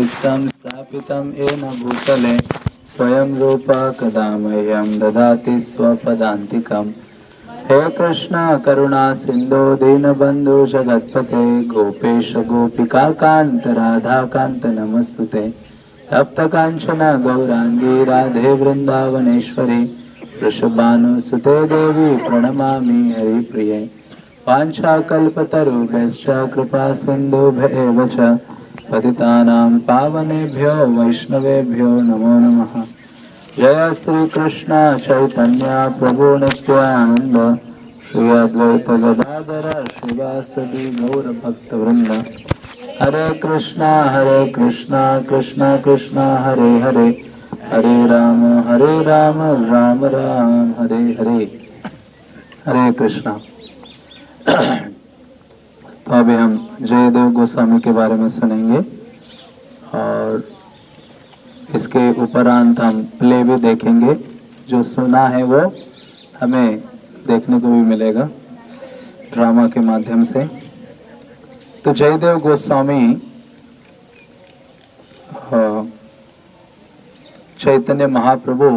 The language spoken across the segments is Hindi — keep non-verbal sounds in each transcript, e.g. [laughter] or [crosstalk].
सुदृष्टं स्थापितं येन भूतले स्वयं रूपा कदा मह्यं ददाति स्वपदान्तिकम्। हे कृष्ण, करुणा, सिन्धो, दीनबन्धु, जगत्पते, गोपेश गोपिकान्त राधाकान्त नमस्तुते। तप्तकाञ्चन, गौराङ्गी, राधे, वृन्दावनेश्वरी, वृषभानुसुते देवी, प्रणमामि हरिप्रिये। वाञ्छाकल्पतरुभ्यश्च कृपा सिन्धुभ्येव च। पतितानां पावनेभ्यो वैष्णवेभ्यो नमो नमः। जय श्री कृष्ण चैतन्य प्रभु नित्यानंद श्री अद्वैत गदाधर शिवासदि गौर भक्त वृंद हरे कृष्णा हरे कृष्णा कृष्णा कृष्णा, हरे हरे। हरे राम हरे राम राम राम, हरे हरे। हरे कृष्णा। तो अभी हम जयदेव गोस्वामी के बारे में सुनेंगे और इसके उपरांत हम प्ले भी देखेंगे। जो सुना है वो हमें देखने को भी मिलेगा ड्रामा के माध्यम से। तो जयदेव गोस्वामी चैतन्य महाप्रभु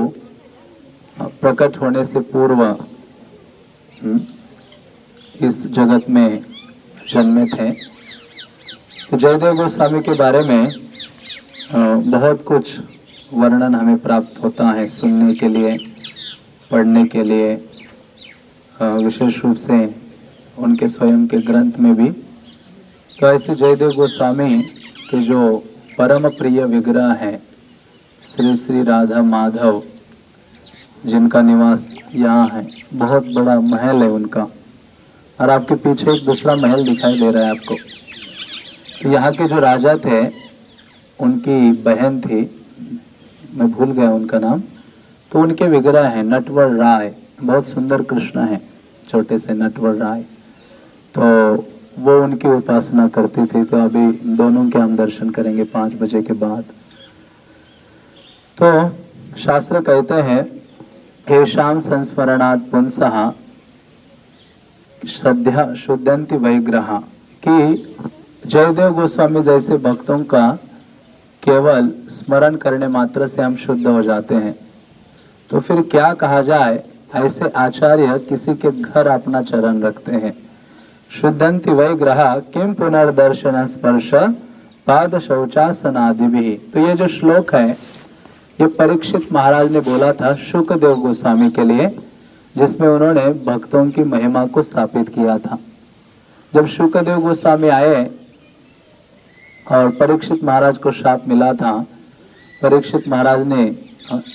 प्रकट होने से पूर्व हम्म, इस जगत में जन्मे थे तो जयदेव गोस्वामी के बारे में बहुत कुछ वर्णन हमें प्राप्त होता है सुनने के लिए, पढ़ने के लिए विशेष रूप से उनके स्वयं के ग्रंथ में भी। तो ऐसे जयदेव गोस्वामी के जो परम प्रिय विग्रह हैं, श्री श्री राधा माधव, जिनका निवास यहाँ है, बहुत बड़ा महल है उनका। और आपके पीछे एक दूसरा महल दिखाई दे रहा है आपको। तो यहाँ के जो राजा थे, उनकी बहन थी, मैं भूल गया उनका नाम तो उनके विग्रह हैं नटवर राय। बहुत सुंदर कृष्ण हैं, छोटे से नटवर राय। तो वो उनकी उपासना करती थी तो अभी दोनों के हम दर्शन करेंगे पाँच बजे के बाद। तो शास्त्र कहते हैं येषाम संस्मरणात् पुंसः सद्य शुद्धंति वैग्रह कि जयदेव गोस्वामी जैसे भक्तों का केवल स्मरण करने मात्र से हम शुद्ध हो जाते हैं। तो फिर क्या कहा जाए, ऐसे आचार्य किसी के घर अपना चरण रखते हैं। शुद्धंति वैग्रह किम पुनर्दर्शन स्पर्श पाद शौचासन आदि भी तो ये जो श्लोक है, ये परीक्षित महाराज ने बोला था शुकदेव गोस्वामी के लिए। जिसमें उन्होंने भक्तों की महिमा को स्थापित किया था। जब शुक्रदेव गोस्वामी आए और परीक्षित महाराज को श्राप मिला था, परीक्षित महाराज ने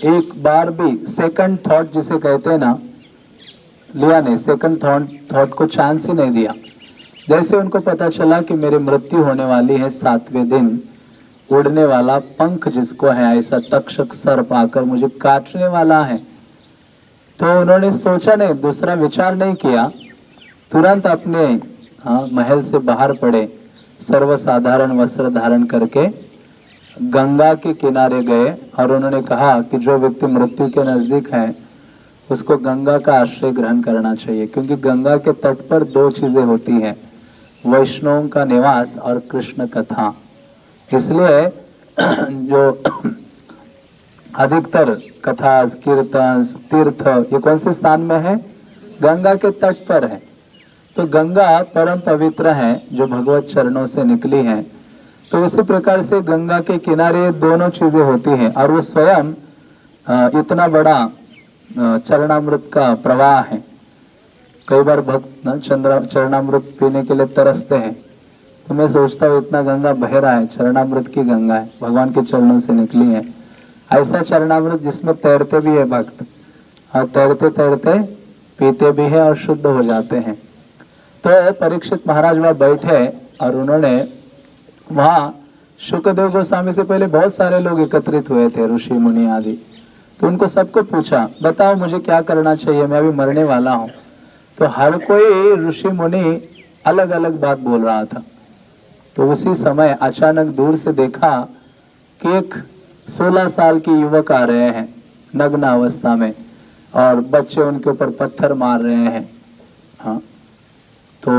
एक बार भी सेकंड थॉट जिसे कहते हैं ना, लिया नहीं। सेकंड थॉट थॉट को चांस ही नहीं दिया। जैसे उनको पता चला कि मेरी मृत्यु होने वाली है सातवें दिन, उड़ने वाला पंख जिसको है, ऐसा तक्षक सर्प आकर मुझे काटने वाला है। तो उन्होंने सोचा नहीं दूसरा विचार नहीं किया। तुरंत अपने हाँ, महल से बाहर पड़े सर्वसाधारण वस्त्र धारण करके गंगा के किनारे गए और उन्होंने कहा कि जो व्यक्ति मृत्यु के नज़दीक है उसको गंगा का आश्रय ग्रहण करना चाहिए क्योंकि गंगा के तट पर दो चीज़ें होती हैं वैष्णव का निवास और कृष्ण कथा। इसलिए [clears throat] जो अधिकतर कथा कीर्तन तीर्थ, ये कौन से स्थान में है? गंगा के तट पर है। तो गंगा परम पवित्र है, जो भगवत चरणों से निकली है। तो उसी प्रकार से गंगा के किनारे दोनों चीज़ें होती हैं, और वो स्वयं इतना बड़ा चरणामृत का प्रवाह है। कई बार भक्त चंद्र, चरणामृत पीने के लिए तरसते हैं। तो मैं सोचता हूँ, इतना गंगा बह रहा है, चरणामृत की गंगा है, भगवान के चरणों से निकली है। ऐसा चरणामृत जिसमें तैरते भी है भक्त और तैरते तैरते पीते भी है और शुद्ध हो जाते हैं। तो परीक्षित महाराज वहाँ बैठे और उन्होंने वहाँ शुक्रदेव गोस्वामी से पहले बहुत सारे लोग एकत्रित हुए थे ऋषि मुनि आदि। तो उनको सबको पूछा बताओ मुझे क्या करना चाहिए? मैं अभी मरने वाला हूँ। तो हर कोई ऋषि मुनि अलग अलग बात बोल रहा था। तो उसी समय अचानक दूर से देखा कि एक 16 साल के युवक आ रहे हैं नग्न अवस्था में और बच्चे उनके ऊपर पत्थर मार रहे हैं। हाँ। तो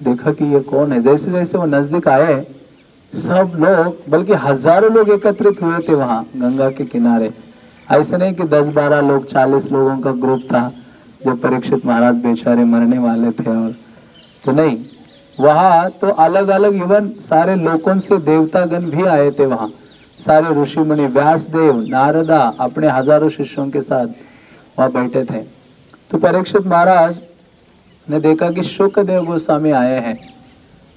देखा कि ये कौन है? जैसे जैसे वो नज़दीक आए, सब लोग, बल्कि हज़ारों लोग एकत्रित हुए थे वहाँ, गंगा के किनारे। ऐसे नहीं कि दस बारह लोग, चालीस लोगों का ग्रुप था जो परीक्षित महाराज बेचारे मरने वाले थे और तो नहीं, वहाँ तो अलग अलग इवन सारे लोगों से देवतागण भी आए थे वहाँ। सारे ऋषि मुनि व्यास देव नारदा अपने हज़ारों शिष्यों के साथ वहाँ बैठे थे। तो परीक्षित महाराज ने देखा कि शुक्रदेव गोस्वामी आए हैं।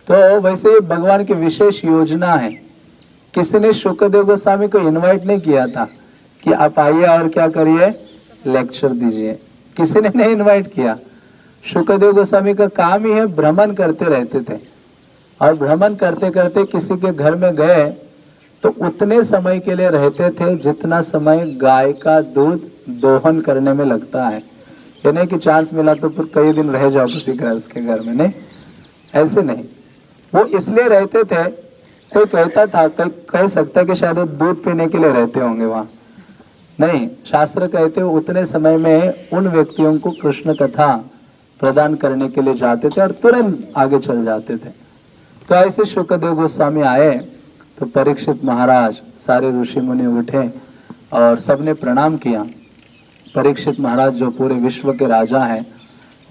तो वैसे भगवान की विशेष योजना है। किसी ने शुक्रदेव गोस्वामी को इनवाइट नहीं किया था कि आप आइए और क्या करिए? लेक्चर दीजिए। किसी ने नहीं इनवाइट किया? शुक्रदेव गोस्वामी का काम ही है भ्रमण करते रहते थे। और भ्रमण करते करते किसी के घर में गए तो उतने समय के लिए रहते थे जितना समय गाय का दूध दोहन करने में लगता है। ये नहीं कि चांस मिला तो फिर कई दिन रह जाओ किसी गृहस्थ के घर में, नहीं। ऐसे नहीं। वो इसलिए रहते थे, कोई कहता था कोई कह सकता कि शायद वो दूध पीने के लिए रहते होंगे वहाँ। नहीं, शास्त्र कहते उतने समय में उन व्यक्तियों को कृष्ण कथा प्रदान करने के लिए जाते थे और तुरंत आगे चल जाते थे। तो ऐसे शुक्रदेव गोस्वामी आए तो परीक्षित महाराज सारे ऋषि मुनि उठे और सबने प्रणाम किया। परीक्षित महाराज जो पूरे विश्व के राजा हैं,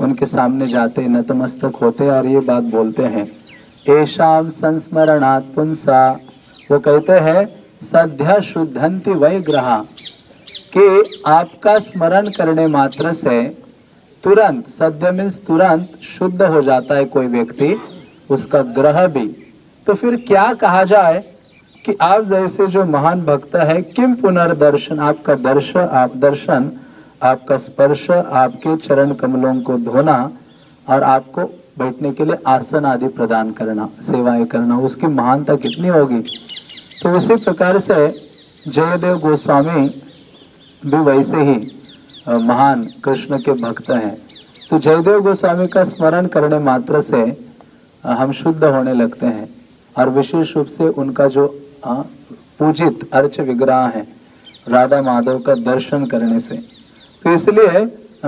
उनके सामने जाते नतमस्तक होते और ये बात बोलते हैं ऐशाम संस्मरणात् पुंसा। वो कहते हैं, सद्य शुद्धंति वै ग्रह। कि आपका स्मरण करने मात्र से तुरंत, सद्य मीन्स तुरंत शुद्ध हो जाता है कोई व्यक्ति, उसका ग्रह भी। तो फिर क्या कहा जाए? कि आप जैसे जो महान भक्त है, किम पुनर्दर्शन, आपका दर्श, आप दर्शन, आपका स्पर्श, आपके चरण कमलों को धोना और आपको बैठने के लिए आसन आदि प्रदान करना, सेवाएँ करना, उसकी महानता कितनी होगी? तो उसी प्रकार से जयदेव गोस्वामी भी वैसे ही महान कृष्ण के भक्त हैं। तो जयदेव गोस्वामी का स्मरण करने मात्र से हम शुद्ध होने लगते हैं और विशेष रूप से उनका जो पूजित अर्च विग्रह है, राधा माधव का दर्शन करने से। तो इसलिए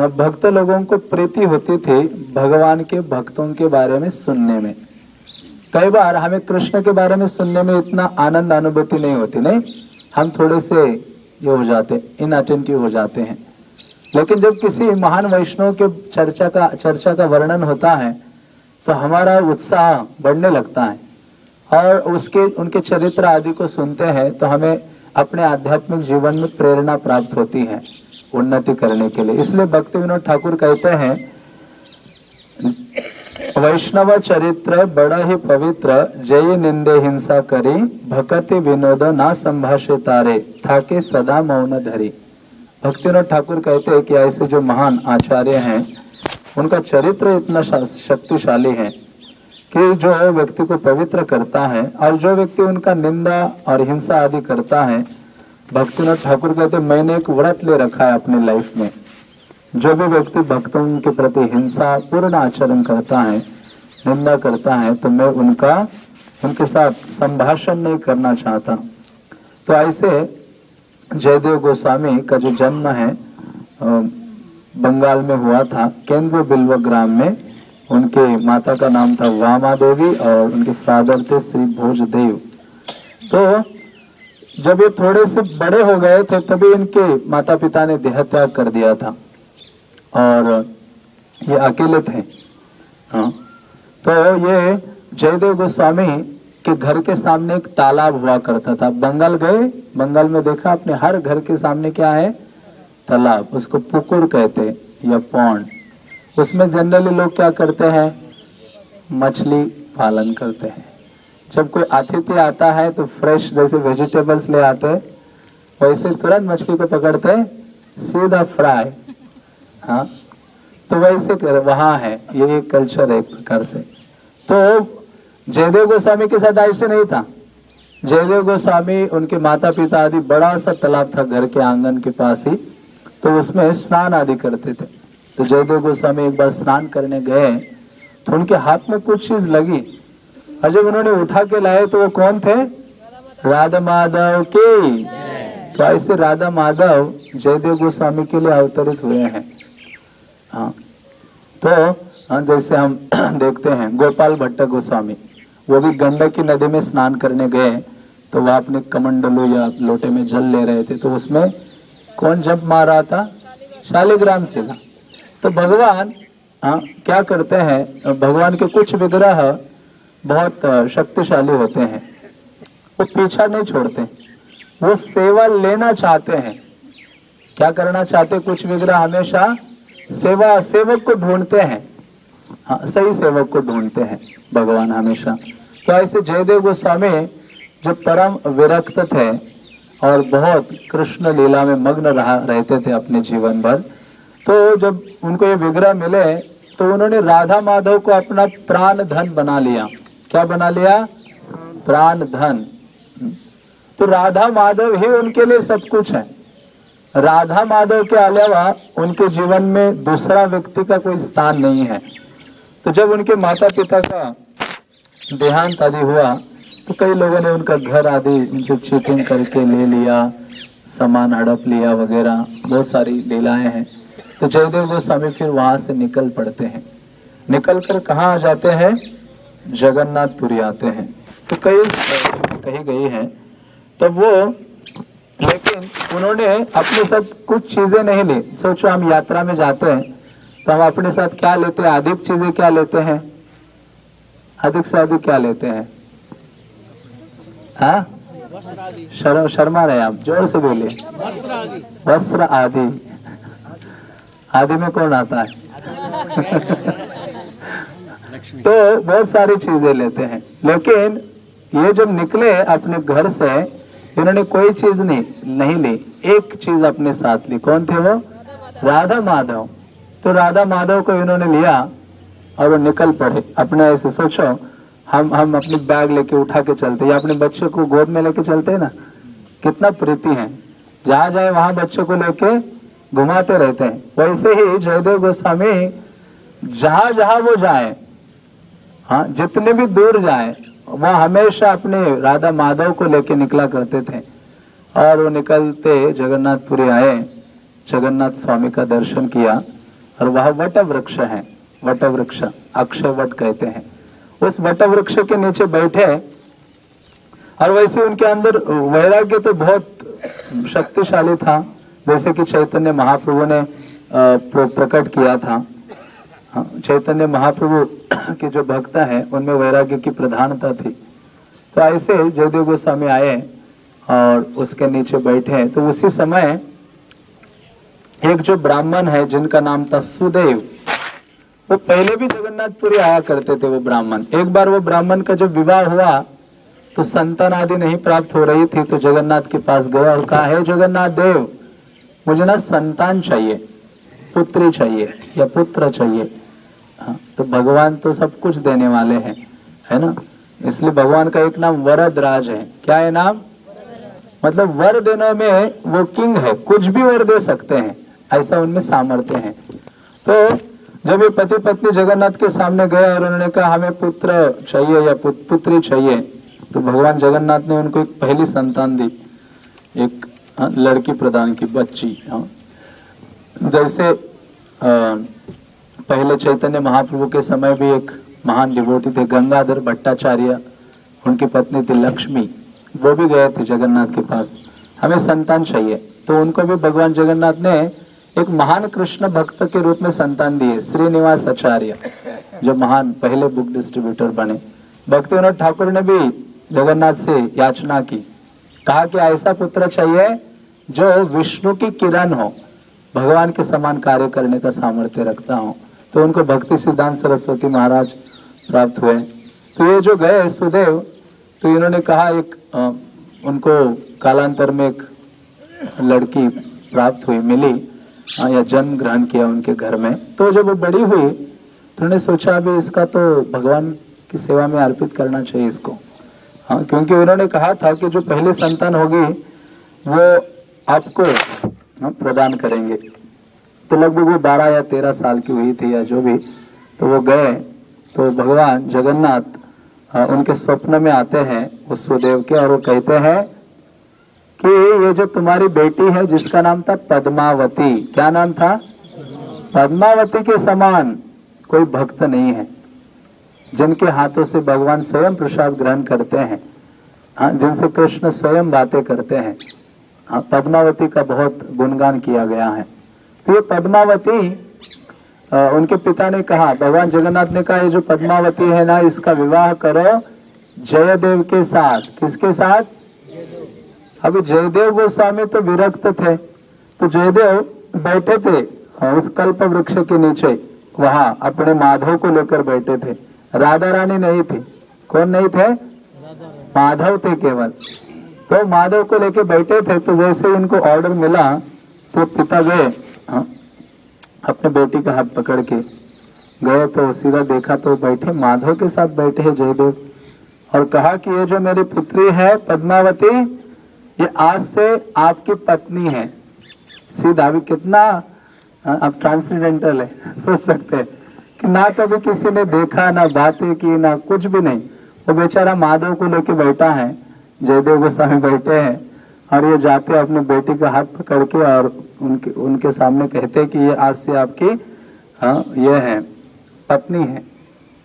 भक्त लोगों को प्रीति होती थी भगवान के भक्तों के बारे में सुनने में। कई बार हमें कृष्ण के बारे में सुनने में इतना आनंद अनुभूति नहीं होती, नहीं? हम थोड़े से ये हो जाते इनअटेंटिव हो जाते हैं। लेकिन जब किसी महान वैष्णव के चर्चा का चर्चा का वर्णन होता है तो हमारा उत्साह बढ़ने लगता है। और उसके, उनके चरित्र आदि को सुनते हैं तो हमें अपने आध्यात्मिक जीवन में प्रेरणा प्राप्त होती है उन्नति करने के लिए। इसलिए भक्ति विनोद ठाकुर कहते हैं, वैष्णव चरित्र बड़ा ही पवित्र, जय निंदे हिंसा करी, भक्ति विनोद ना संभाषे तारे, थाके सदा मौन धरी। भक्तिनाथ ठाकुर कहते हैं कि ऐसे जो महान आचार्य हैं, उनका चरित्र इतना शक्तिशाली है। कि जो है व्यक्ति को पवित्र करता है और जो व्यक्ति उनका निंदा और हिंसा आदि करता है, भक्तिनाथ ठाकुर कहते मैंने एक व्रत ले रखा है अपनी लाइफ में। जो भी व्यक्ति भक्तों के प्रति हिंसा, पूर्ण आचरण करता है, निंदा करता है तो मैं उनका, उनके साथ संभाषण नहीं करना चाहता। तो ऐसे जयदेव गोस्वामी का जो जन्म है बंगाल में हुआ था केंद्र बिल्व ग्राम में उनके माता का नाम था वामा देवी और उनके फादर थे श्री भोज देव। तो जब ये थोड़े से बड़े हो गए थे, तभी इनके माता पिता ने देह त्याग कर दिया था और ये अकेले थे। हाँ। तो ये जयदेव गोस्वामी के घर के सामने एक तालाब हुआ करता था। बंगाल गए, बंगाल में देखा अपने हर घर के सामने क्या है? तालाब, उसको पुकुर कहते या पौंड। उसमें जनरली लोग क्या करते हैं? मछली पालन करते हैं। जब कोई अतिथि आता है तो फ्रेश जैसे वेजिटेबल्स ले आते वैसे तुरंत मछली को पकड़ते हैं, सीधा फ्राई हाँ? तो वैसे कर, वहाँ है ये एक कल्चर है एक प्रकार से। तो जयदेव गोस्वामी के साथ ऐसे नहीं था। जयदेव गोस्वामी, उनके माता पिता आदि बड़ा सा तालाब था घर के आँगन के पास ही तो उसमें स्नान आदि करते थे। तो जयदेव गोस्वामी एक बार स्नान करने गए तो उनके हाथ में कुछ चीज़ लगी। और जब उन्होंने उठा के लाए तो वो कौन थे? राधा माधव के। तो ऐसे राधा माधव जयदेव गोस्वामी के लिए अवतरित हुए हैं। हाँ। तो हाँ, जैसे हम [clears throat] देखते हैं गोपाल भट्ट गोस्वामी वो भी गंडकी नदी में स्नान करने गए तो वह अपने कमंडलू या लोटे में जल ले रहे थे तो उसमें कौन जंप मार रहा था? शालिग्राम शिला तो भगवान हाँ क्या करते हैं? भगवान के कुछ विग्रह बहुत शक्तिशाली होते हैं। वो पीछा नहीं छोड़ते। वो सेवा लेना चाहते हैं। क्या करना चाहते कुछ विग्रह हमेशा सेवा, सेवक को ढूंढते हैं। हाँ सही सेवक को ढूंढते हैं भगवान हमेशा। तो ऐसे जयदेव गोस्वामी जो परम विरक्त थे और बहुत कृष्ण लीला में मग्न रहा, रहते थे अपने जीवन भर? तो जब उनको ये विग्रह मिले तो उन्होंने राधा माधव को अपना प्राण धन बना लिया। क्या बना लिया? प्राण धन। तो राधा माधव ही उनके लिए सब कुछ है। राधा माधव के अलावा उनके जीवन में दूसरा व्यक्ति का कोई स्थान नहीं है। तो जब उनके माता पिता का देहांत आदि हुआ तो कई लोगों ने उनका घर आदि उनसे चीटिंग करके ले लिया, सामान हड़प लिया वगैरह, बहुत सारी लीलाएँ हैं। तो जयदेव गोस्वामी फिर वहाँ से निकल पड़ते हैं। निकल कर कहा आ जाते हैं? जगन्नाथपुरी आते हैं। तो कई कही गई है। तब वो, लेकिन उन्होंने अपने साथ कुछ चीज़ें नहीं ली। सोचो, हम यात्रा में जाते हैं तो हम अपने साथ क्या लेते हैं? अधिक चीज़ें क्या लेते हैं? अधिक से अधिक क्या लेते हैं? हाँ? शर्म, शर्मा रहे आप, ज़ोर से बोले वस्त्र आदि। आदि में कौन आता है? तो बहुत सारी चीज़ें लेते हैं। लेकिन ये जब निकले अपने घर से इन्होंने कोई चीज़ नहीं नहीं ली। एक चीज़ अपने साथ ली। कौन थे वो? राधा माधव। तो राधा माधव को इन्होंने लिया और वो निकल पड़े। अपने ऐसे सोचो हम हम अपने बैग लेके उठा के चलते या अपने बच्चे को गोद में लेके चलते ना? कितना प्रीति है। जहाँ जाए वहाँ बच्चे को लेके घुमाते रहते हैं। वैसे ही जयदेव गोस्वामी जहाँ जहाँ वो जाए हाँ जितने भी दूर जाए वह हमेशा अपने राधा माधव को लेके निकला करते थे। और वो निकलते जगन्नाथपुरी आए, जगन्नाथ स्वामी का दर्शन किया, और वह वट वृक्ष है वट वृक्ष अक्षय वट कहते हैं। उस वट वृक्ष के नीचे बैठे, और वैसे उनके अंदर वैराग्य तो बहुत शक्तिशाली था। जैसे कि चैतन्य महाप्रभु ने प्रकट किया था। हाँ, चैतन्य महाप्रभु [clears throat] के जो भक्त हैं उनमें वैराग्य की प्रधानता थी। तो ऐसे जयदेव गोस्वामी आए और उसके नीचे बैठे तो उसी समय एक जो ब्राह्मण है जिनका नाम था सुदेव वो पहले भी जगन्नाथपुरी आया करते थे वो ब्राह्मण। एक बार वो ब्राह्मण का जब विवाह हुआ तो संतान आदि नहीं प्राप्त हो रही थी तो जगन्नाथ के पास गया। और कहा है जगन्नाथ देव मुझे ना संतान चाहिए, पुत्री चाहिए, या पुत्र चाहिए। हाँ तो भगवान तो सब कुछ देने वाले हैं, है ना? इसलिए भगवान का एक नाम वरद राज है। क्या है नाम? मतलब वर देने में वो किंग है, कुछ भी वर दे सकते हैं, ऐसा उनमें सामर्थ्य है। तो जब ये पति पत्नी जगन्नाथ के सामने गए और उन्होंने कहा, हमें पुत्र चाहिए या पुत्री चाहिए तो भगवान जगन्नाथ ने उनको एक पहली संतान दी, एक आ, लड़की प्रदान की बच्ची हाँ। जैसे पहले चैतन्य महाप्रभु के समय भी एक महान डिवोटी थे गंगाधर भट्टाचार्य उनकी पत्नी थी लक्ष्मी वो भी गए थे जगन्नाथ के पास। हमें संतान चाहिए। तो उनको भी भगवान जगन्नाथ ने एक महान कृष्ण भक्त के रूप में संतान दिए श्रीनिवास आचार्य जो महान पहले बुक डिस्ट्रीब्यूटर बने। भक्ति विनोद ठाकुर ने भी जगन्नाथ से याचना की। कहा कि ऐसा पुत्र चाहिए जो विष्णु की किरण हो भगवान के समान कार्य करने का सामर्थ्य रखता हो तो उनको भक्ति सिद्धांत सरस्वती महाराज प्राप्त हुए। तो ये जो गए सुदेव तो इन्होंने कहा एक आ, उनको कालांतर में एक लड़की प्राप्त हुई मिली हाँ या जन्म ग्रहण किया उनके घर में। तो जब वो बड़ी हुई तो उन्होंने सोचा अभी इसका तो भगवान की सेवा में अर्पित करना चाहिए इसको। हाँ क्योंकि उन्होंने कहा था कि जो पहली संतान होगी वो आपको हाँ, प्रदान करेंगे। तो लगभग वो बारह या तेरह साल की हुई थी या जो भी तो वो गए तो भगवान जगन्नाथ उनके स्वप्न में आते हैं उस सुदेव के और वो कहते हैं कि ये जो तुम्हारी बेटी है जिसका नाम था पद्मावती क्या नाम था? पद्मावती के समान कोई भक्त नहीं है जिनके हाथों से भगवान स्वयं प्रसाद ग्रहण करते हैं हाँ जिनसे कृष्ण स्वयं बातें करते हैं। हाँ पद्मावती का बहुत गुणगान किया गया है। तो ये पद्मावती उनके पिता ने कहा, भगवान जगन्नाथ ने कहा, ये जो पद्मावती है ना, इसका विवाह करो जयदेव के साथ। किसके साथ? अभी जयदेव गोस्वामी तो विरक्त थे। तो जयदेव बैठे थे उस कल्प वृक्ष के नीचे, वहाँ अपने माधव को लेकर बैठे थे। राधा रानी नहीं थी। कौन नहीं थे? माधव थे केवल। तो माधव को लेके बैठे थे तो जैसे इनको ऑर्डर मिला तो पिता गए हाँ, अपने बेटी का हाथ पकड़ के। गए तो सीधा देखा तो बैठे माधव के साथ बैठे हैं जयदेव और कहा कि ये जो मेरी पुत्री है पद्मावती ये आज से आपकी पत्नी है। सीधा अभी कितना आप ट्रांसडेंटल है [laughs] सोच सकते हैं कि ना कभी किसी ने देखा ना बातें की ना कुछ भी नहीं। वो बेचारा माधव को लेके बैठा है। जयदेव गोस्वामी बैठे हैं और ये जाते अपने बेटी का हाथ पकड़ के और उनके उनके सामने कहते हैं कि ये आज से आपकी हाँ ये है, पत्नी है।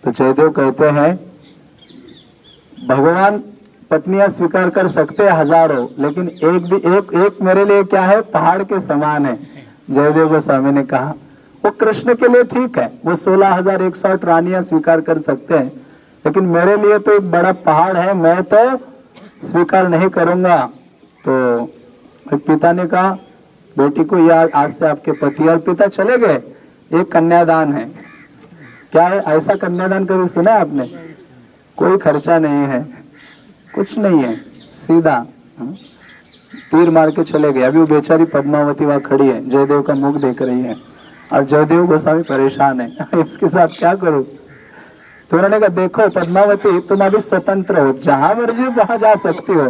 तो जयदेव कहते हैं, भगवान पत्नियाँ स्वीकार कर सकते हैं हज़ारों, लेकिन एक भी, एक एक मेरे लिए क्या है? पहाड़ के समान है। जयदेव गोस्वामी ने कहा, वो कृष्ण के लिए ठीक है, वो सोलह हज़ार एक सौ रानियाँ स्वीकार कर सकते हैं, लेकिन मेरे लिए तो एक बड़ा पहाड़ है, मैं तो स्वीकार नहीं करूँगा तो पिता ने कहा, बेटी को यह आज से आपके पति और पिता चले गए, एक कन्यादान है। क्या है? ऐसा कन्यादान कभी सुना आपने? कोई खर्चा नहीं है, कुछ नहीं है, सीधा हाँ? तीर मार के चले गए। अभी वो बेचारी पद्मावती वहाँ खड़ी है, जयदेव का मुख देख रही है। और जयदेव गोस्वामी परेशान है। [laughs] इसके साथ क्या करूँ? तो उन्होंने कहा देखो पद्मावती तुम अभी स्वतंत्र हो जहाँ मर्ज़ी वहाँ जा सकती हो।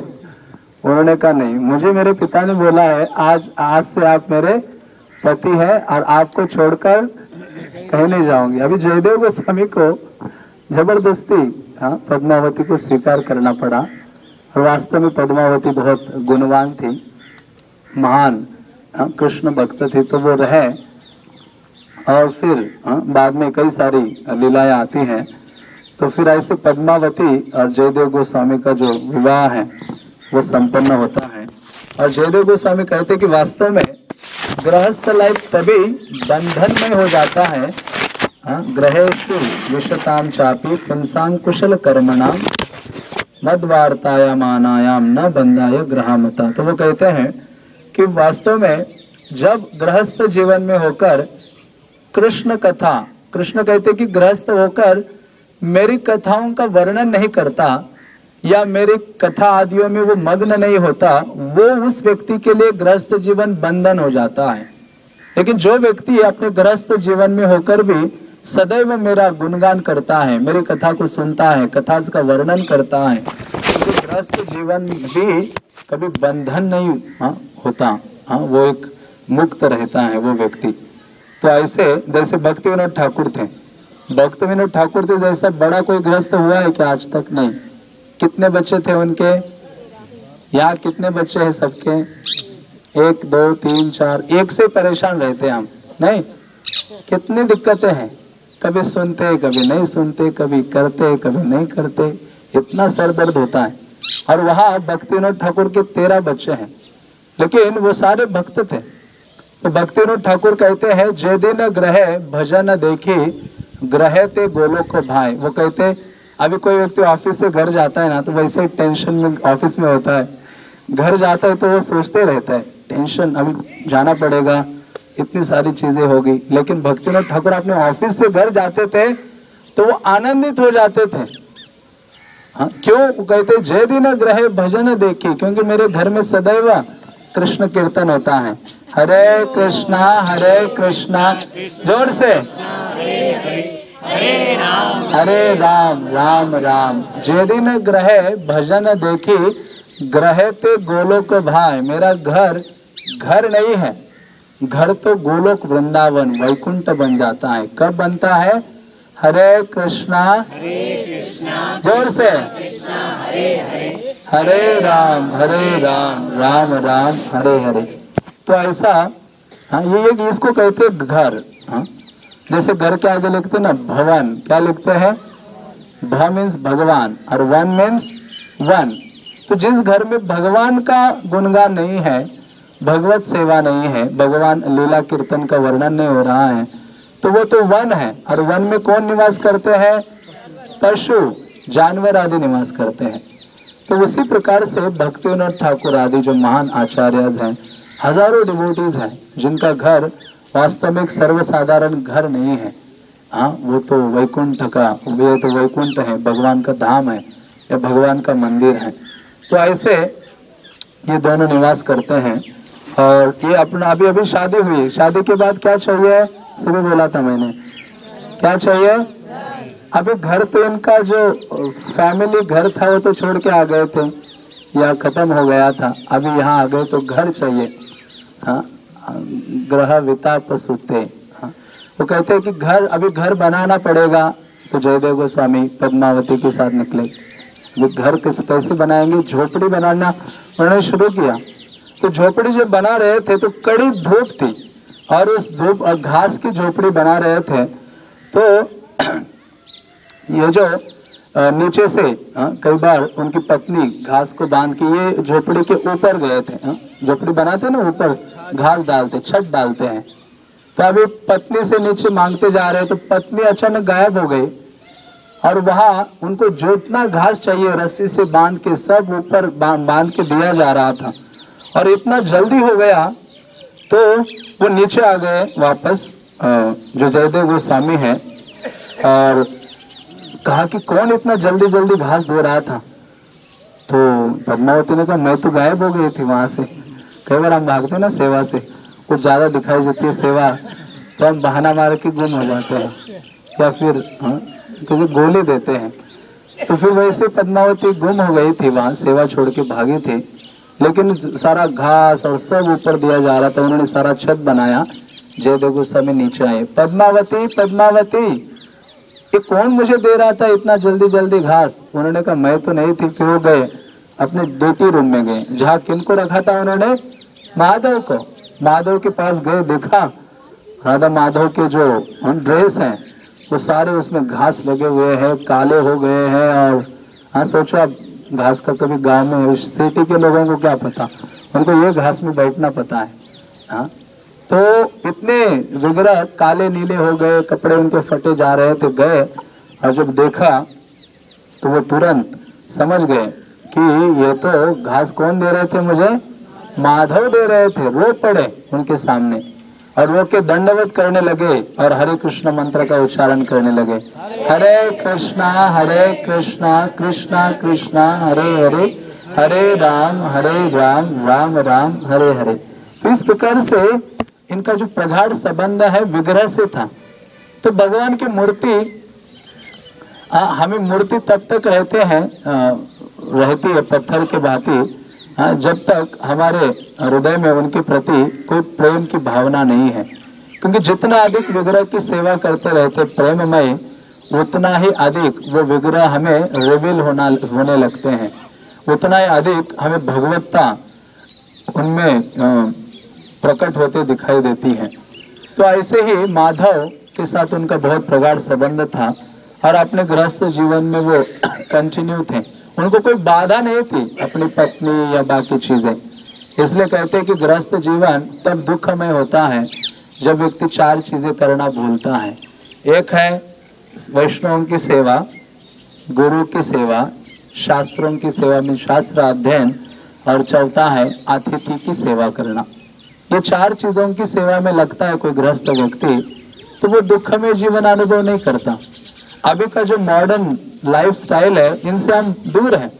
उन्होंने कहा नहीं मुझे मेरे पिता ने बोला है आज आज से आप मेरे पति हैं और आपको छोड़कर कहीं नहीं जाऊँगी। अभी जयदेव गोस्वामी को ज़बरदस्ती हाँ पद्मावती को स्वीकार करना पड़ा। और वास्तव में पद्मावती बहुत गुणवान थी महान हाँ, कृष्ण भक्त थी तो वो रहे। और फिर हाँ, बाद में कई सारी लीलाएँ आती हैं। तो फिर ऐसे पद्मावती और जयदेव गोस्वामी का जो विवाह है वो संपन्न होता है। और जयदेव गोस्वामी कहते कि वास्तव में गृहस्थ लाइफ तभी बंधन में हो जाता है हाँ, ग्रहेशु चापी कुशल कर्मणाम मदवार्तायामानायाम न बंधाय ग्रहामता तो वो कहते हैं कि वास्तव में जब गृहस्थ जीवन में होकर कृष्ण कथा कृष्ण कहते कि गृहस्थ होकर मेरी कथाओं का वर्णन नहीं करता या मेरी कथा आदियों में वो मग्न नहीं होता वो उस व्यक्ति के लिए ग्रस्त जीवन बंधन हो जाता है। लेकिन जो व्यक्ति अपने गृहस्थ जीवन में होकर भी सदैव मेरा गुणगान करता है मेरी कथा को सुनता है कथा का वर्णन करता है तो गृहस्थ जीवन भी कभी बंधन नहीं हाँ, होता। हाँ वो एक मुक्त रहता है वो व्यक्ति। तो ऐसे जैसे भक्ति विनोद ठाकुर थे। भक्ति विनोद ठाकुर थे जैसा बड़ा कोई ग्रस्त हुआ है क्या आज तक नहीं? कितने बच्चे थे उनके? यहाँ कितने बच्चे हैं सबके? एक, दो, तीन, चार, एक से परेशान रहते हम। नहीं? कितनी दिक्कतें हैं? कभी सुनते, कभी नहीं सुनते, कभी करते, कभी नहीं करते। इतना सर दर्द होता है। और वहाँ भक्तिनोद ठाकुर के तेरह बच्चे हैं। लेकिन वो सारे भक्त थे। तो भक्तिनोद ठाकुर कहते हैं जे दिन ग्रह, भजन देखी ग्रह ते गोलोक भाई वो कहते, अभी कोई व्यक्ति ऑफ़िस से घर जाता है ना तो वैसे ही टेंशन में ऑफ़िस में होता है। घर जाता है तो वो सोचते रहता है, टेंशन, अभी जाना पड़ेगा, इतनी सारी चीज़ें होगी लेकिन भक्तिनाथ ठाकुर अपने ऑफ़िस से घर जाते थे तो वो आनंदित हो जाते थे। हाँ क्यों? कहते, जय दिन ग्रह, भजन देखी, क्योंकि मेरे घर में सदैव कृष्ण कीर्तन होता है। हरे कृष्णा हरे कृष्णा ज़ोर से। हरे राम राम राम। जे दिन ग्रह भजन देखी ग्रह ते गोलोक भाई मेरा घर घर नहीं है। घर तो गोलोक वृंदावन वैकुंठ बन जाता है। कब बनता है? हरे कृष्णा। ज़ोर से। हरे। राम, हरे राम राम राम, हरे हरे। तो ऐसा हाँ ये एक इसको कहते घर हाँ। जैसे घर के आगे लिखते ना, भवन, क्या लिखते हैं? भ मीन्स भगवान और वन मीन्स वन। तो जिस घर में भगवान का गुणगान नहीं है, भगवत सेवा नहीं है, भगवान लीला कीर्तन का वर्णन नहीं हो रहा है तो वो तो वन है। और वन में कौन निवास करते हैं? पशु, जानवर आदि निवास करते हैं। तो उसी प्रकार से भक्तिविनोद ठाकुर आदि जो महान आचार्य हैं, हज़ारों डिवोटीज हैं, जिनका घर वास्तव में एक सर्वसाधारण घर नहीं है। हाँ वो तो वैकुंठ का, वे तो वैकुंठ है, भगवान का धाम है, या भगवान का मंदिर है। तो ऐसे ये दोनों निवास करते हैं, और ये अपना, अभी अभी शादी हुई। शादी के बाद क्या चाहिए? सुबह बोला था मैंने। क्या चाहिए? अभी घर तो इनका जो फैमिली घर था, वो तो छोड़ के आ गए थे। या खत्म हो गया था। अभी यहाँ आ गए तो घर चाहिए। हाँ ग्रह विताप सुते हाँ। वो कहते हैं कि घर, अभी घर बनाना पड़ेगा। तो जयदेव गोस्वामी पद्मावती के साथ निकले। वो घर किस, कैसे बनाएँगे? झोपड़ी बनाना उन्होंने शुरू किया। तो झोपड़ी जब बना रहे थे तो कड़ी धूप थी। और उस धूप और घास की झोपड़ी बना रहे थे तो ये जो नीचे से कई बार उनकी पत्नी घास को बाँध के ये झोपड़ी के ऊपर गए थे झोपड़ी बनाते ना ऊपर, घास डालते, छत डालते हैं। तो अभी पत्नी से नीचे मांगते जा रहे तो पत्नी अचानक गायब हो गई। और वहाँ उनको जोतना घास चाहिए रस्सी से बाँध के सब ऊपर बाँध के दिया जा रहा था। और इतना जल्दी हो गया तो वो नीचे आ गए वापस जो जयदेव गोस्वामी है। और कहा कि कौन इतना जल्दी जल्दी घास दे रहा था? तो पद्मावती ने कहा मैं तो गायब हो गई थी वहाँ से। कई बार हम भागते ना सेवा से कुछ ज़्यादा दिखाई देती है सेवा तो हम बहाना मार के गुम हो जाते हैं। या फिर हाँ, क्योंकि गोली देते हैं। तो फिर वैसे पद्मावती गुम हो गई थी वहाँ सेवा छोड़ के भागी थी। लेकिन सारा घास और सब ऊपर दिया जा रहा था उन्होंने सारा छत बनाया। जय जयदेव गोस्वामी नीचे आए। पद्मावती पद्मावती! ये कौन मुझे दे रहा था इतना जल्दी जल्दी घास? उन्होंने कहा, मैं तो नहीं थी वो गए। अपने ड्यूटी रूम में गए। जहाँ किनको रखा था उन्होंने? माधव को। माधव के पास गए, देखा। राधा माधव के जो ड्रेस हैं, वो सारे उसमें घास लगे हुए हैं, काले हो गए हैं और हाँ सोचो आप, घास का कभी गाँव में, सिटी के लोगों को क्या पता? उनको ये घास में बैठना पता है। हाँ? तो इतने विग्रह काले नीले हो गए, कपड़े उनके फटे जा रहे थे, गए, और जब देखा तो वो तुरंत समझ गए कि ये तो घास कौन दे रहे थे मुझे? माधव दे रहे थे रो पड़े उनके सामने। और वो के दंडवत करने लगे, और हरे कृष्ण मंत्र का उच्चारण करने लगे। हरे कृष्णा हरे कृष्णा कृष्णा कृष्णा, हरे हरे हरे राम हरे राम राम राम, हरे हरे। तो इस प्रकार से इनका जो प्रगाढ़ संबंध है, विग्रह से था। तो भगवान की मूर्ति हमें मूर्ति तब तक रहते हैं रहती है पत्थर के भांति जब तक हमारे हृदय में उनके प्रति कोई प्रेम की भावना नहीं है। क्योंकि जितना अधिक विग्रह की सेवा करते रहते प्रेममय, उतना ही अधिक वो विग्रह हमें रिविल होना, होने लगते हैं। उतना ही अधिक हमें भगवत्ता उनमें प्रकट होते दिखाई देती है। तो ऐसे ही माधव के साथ उनका बहुत प्रगाढ़ संबंध था और अपने गृहस्थ जीवन में वो [coughs] कंटिन्यू थे। उनको कोई बाधा नहीं थी अपनी पत्नी या बाकी चीज़ें। इसलिए कहते हैं कि गृहस्थ जीवन तब दुखमय होता है जब व्यक्ति चार चीज़ें करना भूलता है। एक है वैष्णव की सेवा, गुरु की सेवा, शास्त्रों की सेवा में शास्त्र अध्ययन और चौथा है अतिथि की सेवा करना। ये चार चीज़ों की सेवा में लगता है कोई ग्रस्त व्यक्ति तो वो दुख में जीवन अनुभव नहीं करता। अभी का जो मॉडर्न लाइफ स्टाइल है, इनसे हम दूर हैं।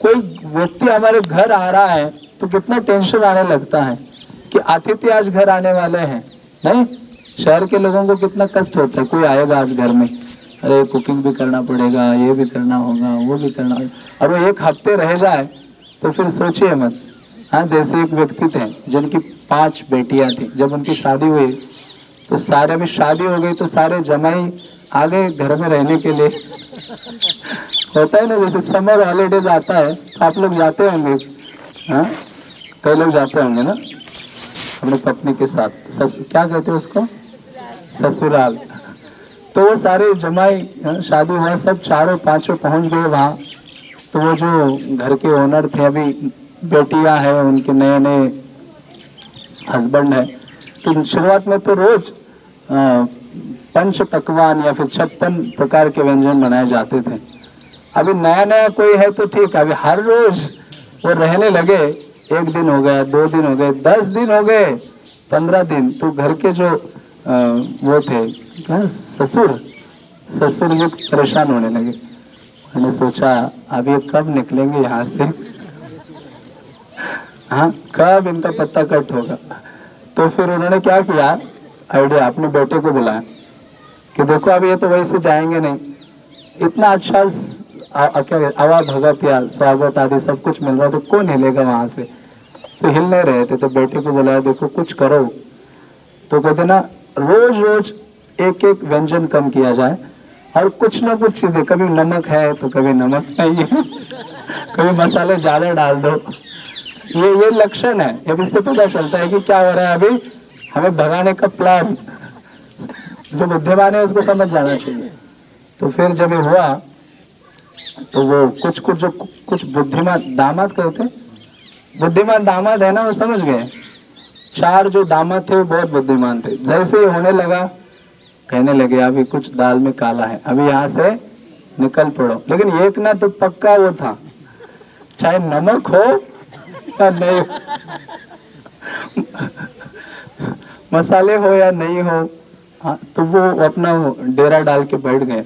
कोई व्यक्ति हमारे घर आ रहा है तो कितना टेंशन आने लगता है कि अतिथि आज घर आने वाले हैं, नहीं? शहर के लोगों को कितना कष्ट होता है, कोई आएगा आज घर में। अरे कुकिंग भी करना पड़ेगा, ये भी करना होगा, वो भी करना होगा। और वो एक हफ़्ते रह जाए तो फिर सोचिए मत। हाँ जैसे एक व्यक्ति थे जिनकी पाँच बेटियाँ थी। जब उनकी शादी हुई तो सारे में शादी हो गई तो सारे जमाई आ गए घर में रहने के लिए। होता है ना जैसे समर हॉलीडेज आता है तो आप लोग जाते होंगे। हाँ कई लोग जाते होंगे ना अपनी पत्नी के साथ। सस क्या कहते हैं उसको? ससुराल। तो वो सारे जमाई हाँ, शादी हुआ सब चारों पाँचों पहुँच गए वहाँ। तो वो जो घर के ओनर थे अभी बेटियाँ हैं उनके नए नए हस्बैंड है। तो शुरुआत में तो रोज पंच पकवान या फिर छप्पन प्रकार के व्यंजन बनाए जाते थे। अभी नया नया कोई है तो ठीक है अभी हर रोज वो रहने लगे एक दिन हो गया दो दिन हो गए दस दिन हो गए पंद्रह दिन। तो घर के जो अ, वो थे ससुर ससुर भी परेशान होने लगे। मैंने सोचा अब ये कब निकलेंगे यहाँ से? हाँ? कब इनका पत्ता कट होगा? तो फिर उन्होंने क्या किया? आइडिया अपने बेटे को बुलाया कि देखो, अब ये तो वैसे जाएँगे नहीं। इतना अच्छा क्या भगत या स्वागत आदि सब कुछ मिल रहा तो कौन हिलेगा वहाँ से? तो हिल नहीं रहे थे तो बेटे को बुलाया, देखो, कुछ करो। तो कहते ना, रोज रोज एक एक व्यंजन कम किया जाए, और कुछ ना कुछ चीज़ें, कभी नमक है तो कभी नमक नहीं है। [laughs] कभी मसाले ज़्यादा डाल दो। ये ये लक्षण है। अब इससे पता चलता है कि क्या हो रहा है अभी। हमें भगाने का प्लान जो बुद्धिमान है, उसको समझ जाना चाहिए। तो फिर जब ये हुआ तो वो कुछ कुछ जो, कुछ बुद्धिमान, दामाद कहते बुद्धिमान दामाद है ना, वो समझ गए। चार जो दामाद थे, वो बहुत बुद्धिमान थे। जैसे ही होने लगा, कहने लगे, अभी कुछ दाल में काला है। अभी यहाँ से निकल पड़ो। लेकिन एक ना तो पक्का वो था। चाहे नमक हो या नहीं मसाले हो या नहीं हो हाँ तो वो अपना डेरा डाल के बैठ गए।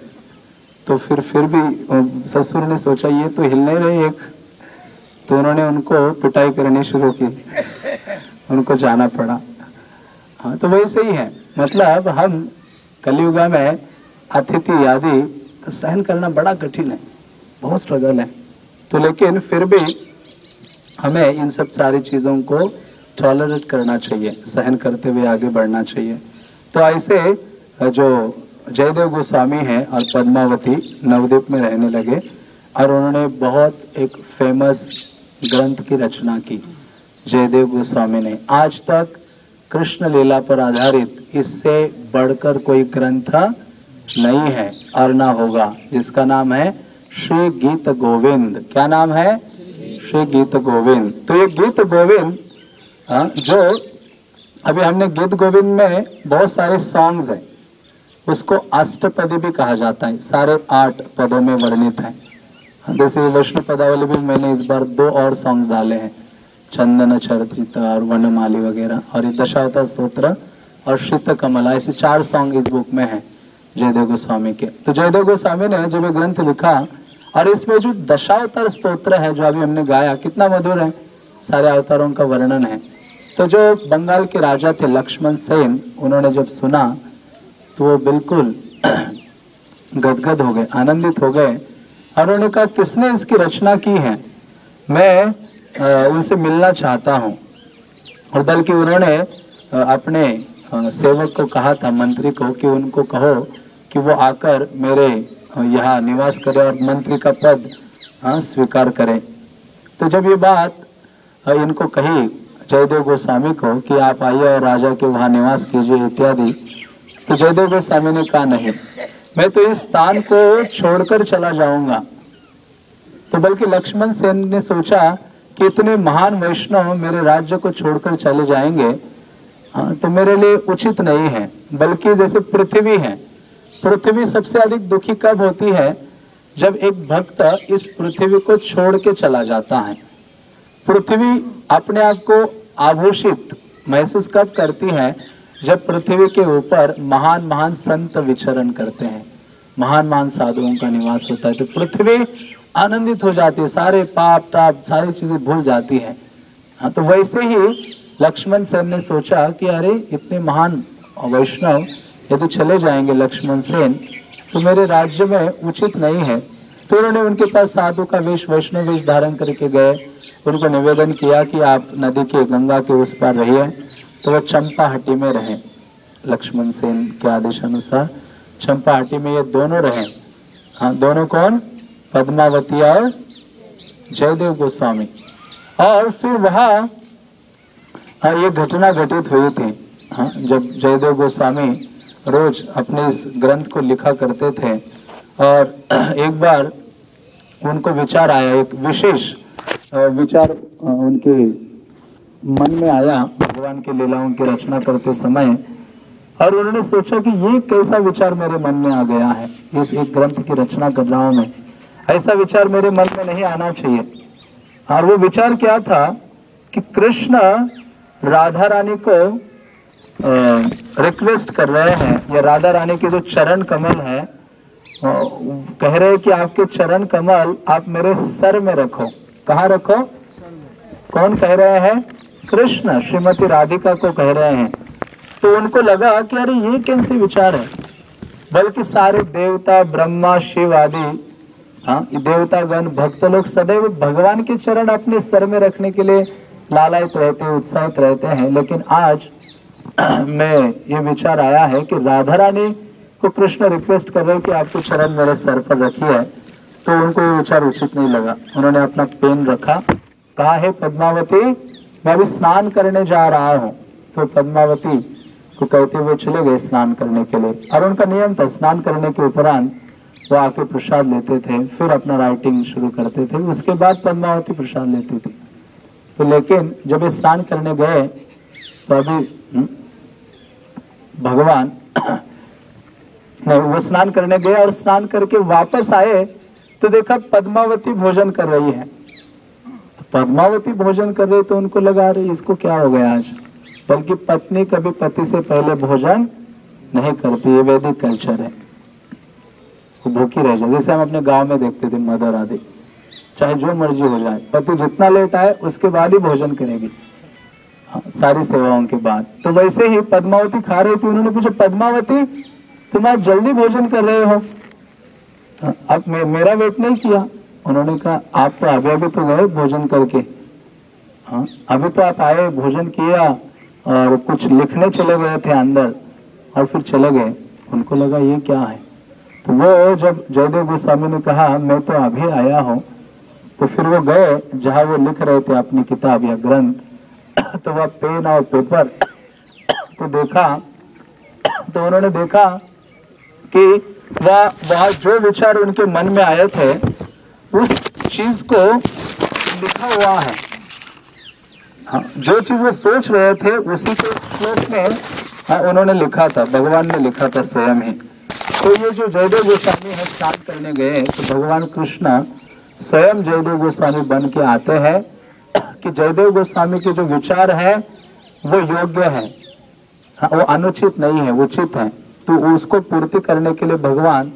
तो फिर फिर भी ससुर ने सोचा, ये तो हिल नहीं रहे एक तो उन्होंने उनको पिटाई करनी शुरू की। उनको जाना पड़ा। हाँ तो वैसे ही है। मतलब हम कलयुगा में अतिथि आदि का सहन करना बड़ा कठिन है, बहुत स्ट्रगल है। तो लेकिन फिर भी हमें इन सब सारी चीज़ों को टॉलरेट करना चाहिए, सहन करते हुए आगे बढ़ना चाहिए। तो ऐसे जो जयदेव गोस्वामी हैं और पद्मावती नवद्वीप में रहने लगे और उन्होंने बहुत एक फ़ेमस ग्रंथ की रचना की, जयदेव गोस्वामी ने। आज तक कृष्ण लीला पर आधारित इससे बढ़कर कोई ग्रंथ नहीं है और ना होगा, जिसका नाम है श्री गीत गोविंद। क्या नाम है? श्री गीत गोविंद। तो ये गीत गोविंद हाँ, जो अभी हमने गीत गोविंद में बहुत सारे सॉन्ग्स हैं। उसको अष्टपदी भी कहा जाता है। सारे आठ पदों में वर्णित है। जैसे वैष्णव पदावली भी मैंने इस बार दो और सॉन्ग्स डाले हैं। चंदन चर्चित और वनमाली वगैरह और ये दशावतार सूत्र और शीत कमला ऐसे चार सॉन्ग इस बुक में है जयदेव गोस्वामी के। तो जयदेव गोस्वामी ने जब ये ग्रंथ लिखा और इसमें जो दशावतार स्तोत्र है, जो अभी हमने गाया, कितना मधुर है। सारे अवतारों का वर्णन है। तो जो बंगाल के राजा थे लक्ष्मण सेन, उन्होंने जब सुना तो वो बिल्कुल [clears throat] गदगद हो गए, आनंदित हो गए। और उन्होंने कहा, किसने इसकी रचना की है? मैं उनसे मिलना चाहता हूँ। और बल्कि उन्होंने अपने सेवक को कहा था, मंत्री को, कि उनको कहो कि वो आकर मेरे यहाँ निवास करे और मंत्री का पद अ, स्वीकार करें। तो जब ये बात इनको कही जयदेव गोस्वामी को कि आप आइए और राजा के वहाँ निवास कीजिए इत्यादि तो जयदेव गोस्वामी ने कहा नहीं मैं तो इस स्थान को छोड़कर चला जाऊँगा। तो बल्कि लक्ष्मण सेन ने सोचा कि इतने महान वैष्णव मेरे राज्य को छोड़कर चले जाएँगे हाँ, तो मेरे लिए उचित नहीं है बल्कि जैसे पृथ्वी है पृथ्वी सबसे अधिक दुखी कब होती है? जब एक भक्त इस पृथ्वी को छोड़ के चला जाता है। पृथ्वी अपने आप को आभूषित महसूस कब करती है? जब पृथ्वी के ऊपर महान महान संत विचरण करते हैं। महान महान साधुओं का निवास होता है। तो पृथ्वी आनंदित हो जाती है। सारे पाप, ताप, सारी चीज़ें भूल जाती है। हाँ तो वैसे ही लक्ष्मण सेन ने सोचा कि अरे, इतने महान वैष्णव यदि चले जाएँगे लक्ष्मण सेन तो मेरे राज्य में उचित नहीं है। तो उन्होंने उनके पास साधु का वेश वैष्णव वेश धारण करके गए उनको निवेदन किया कि आप नदी के गंगा के उस पार रहिए तो वह चंपाहटी में रहे। लक्ष्मण सेन के आदेश अनुसार चंपाहटी में ये दोनों रहे। हाँ दोनों कौन? पद्मावती और जयदेव गोस्वामी। और फिर वहाँ हाँ, ये घटना घटित हुई थी। हाँ जब जयदेव गोस्वामी रोज अपने इस ग्रंथ को लिखा करते थे और [clears throat] एक बार उनको विचार आया, एक विशेष विचार उनके मन में आया भगवान के लीलाओं की रचना करते समय और उन्होंने सोचा कि ये कैसा विचार मेरे मन में आ गया है, इस एक ग्रंथ की रचना कर रहा हूँ मैं। ऐसा विचार मेरे मन में नहीं आना चाहिए। और वो विचार क्या था कि कृष्ण राधा रानी को रिक्वेस्ट कर रहे हैं, या राधा रानी के जो चरण कमल है कह रहे हैं कि आपके चरण कमल आप मेरे सर में रखो। कहाँ रखो? कौन कह रहे हैं? कृष्ण, श्रीमती राधिका को कह रहे हैं। तो उनको लगा कि अरे ये कैसे विचार है? बल्कि सारे देवता, ब्रह्मा, शिव आदि हाँ देवतागण भक्त लोग सदैव भगवान के चरण अपने सर में रखने के लिए लालायित रहते, उत्साहित रहते हैं। लेकिन आज [clears throat] में ये विचार आया है कि राधा रानी को कृष्ण रिक्वेस्ट कर रहे हैं कि आपके चरण मेरे सर पर रखिए तो उनको ये विचार उचित नहीं लगा। उन्होंने अपना पेन रखा, कहा, है पद्मावती, मैं अभी स्नान करने जा रहा हूँ। तो पद्मावती को कहते हुए चले गए स्नान करने के लिए। और उनका नियम था, स्नान करने के उपरांत वो आके प्रसाद लेते थे, फिर अपना राइटिंग शुरू करते थे। उसके बाद पद्मावती प्रसाद लेती थी। तो लेकिन जब ये स्नान करने गए तो अभी भगवान [coughs] वो स्नान करने गए और स्नान करके वापस आए तो देखा पद्मावती भोजन कर रही है। तो पद्मावती भोजन कर रही तो उनको लगा रही इसको क्या हो गया आज? बल्कि पत्नी कभी पति से पहले भोजन नहीं करती, ये वैदिक कल्चर है। वो भूखी रह जाए जैसे हम अपने गाँव में देखते थे, मदर आदि, चाहे जो मर्ज़ी हो जाए, पति जितना लेट आए, उसके बाद ही भोजन करेगी। सारी सेवाओं के बाद। तो वैसे ही पद्मावती खा रही थी उन्होंने पूछा पद्मावती तुम आज जल्दी भोजन कर रहे हो? हाँ, अब मे, मेरा वेट नहीं किया। उन्होंने कहा आप तो अभी अभी तो गए भोजन करके। हाँ अभी तो आप आए भोजन किया और कुछ लिखने चले गए थे अंदर और फिर चले गए। उनको लगा ये क्या है? तो वो जब जयदेव गोस्वामी ने कहा मैं तो अभी आया हूँ तो फिर वो गए जहाँ वो लिख रहे थे अपनी किताब या ग्रंथ। तो वह पेन और पेपर को देखा तो उन्होंने देखा कि वह वह जो विचार उनके मन में आए थे उस चीज़ को लिखा हुआ है। हाँ, जो चीज़ वो सोच रहे थे उसी के श्लोक में हाँ, उन्होंने लिखा था भगवान ने लिखा था स्वयं ही। तो ये जो जयदेव गोस्वामी है स्नान करने गए तो भगवान कृष्ण स्वयं जयदेव गोस्वामी बन के आते हैं। कि जयदेव गोस्वामी के जो विचार है वो योग्य है। हाँ, वो अनुचित नहीं है उचित है। तो उसको पूर्ति करने के लिए भगवान